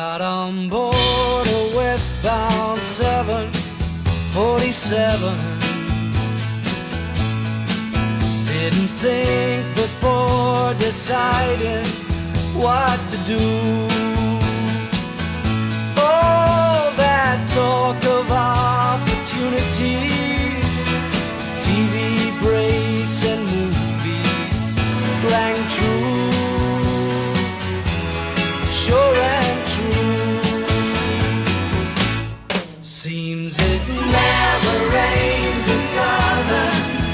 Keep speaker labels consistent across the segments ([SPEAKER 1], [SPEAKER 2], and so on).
[SPEAKER 1] Got on board a westbound 747. Didn't think before deciding what to do. All that talk Seems it never rains in Southern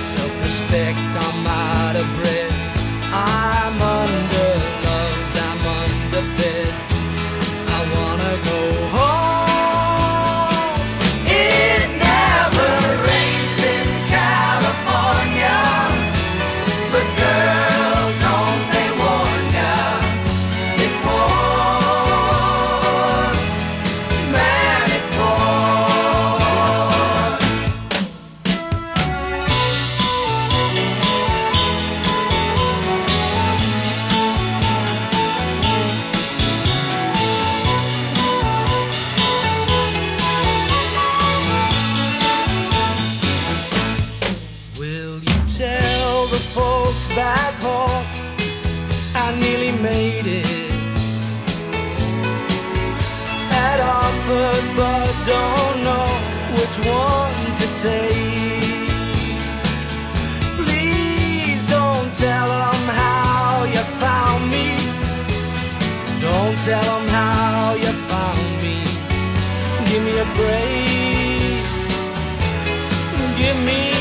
[SPEAKER 1] self-respect, I'm out of breath. I'm back home I nearly made it? Had offers but don't know which one to take. Please don't tell them how you found me. Don't tell them how you found me. Give me a break. Give me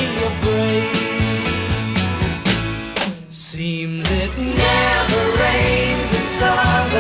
[SPEAKER 1] Seems it never rains in summer.